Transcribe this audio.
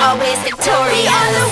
always victorious.